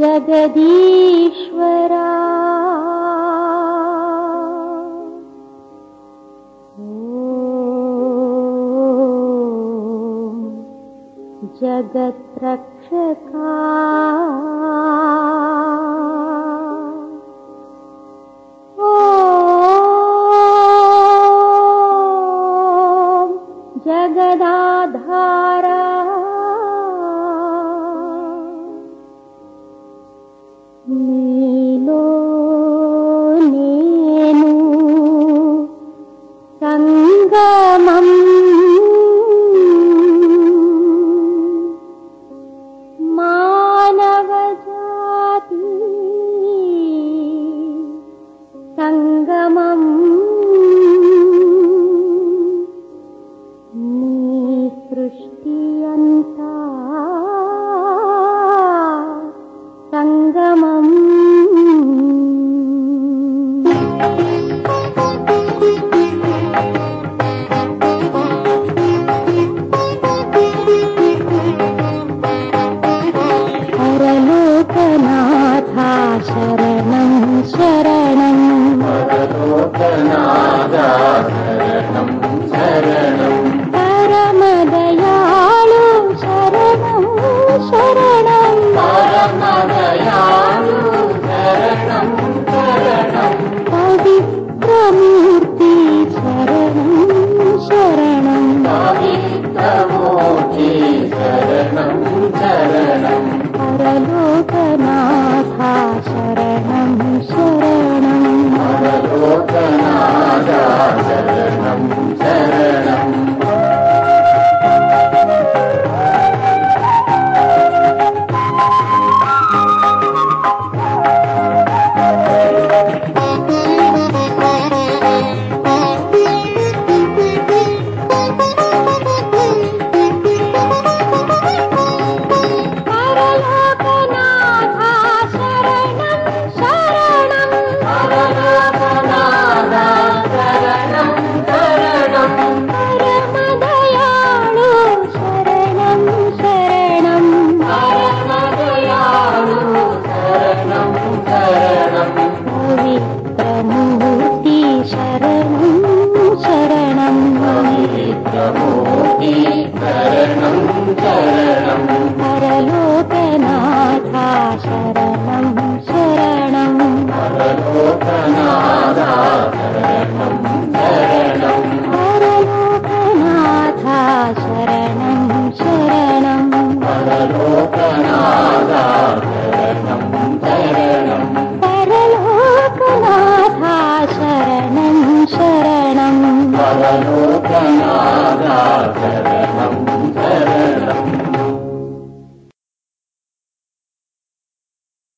Jagadishwara. जगत्रक्षका। ओ जगदाधारा संगमम्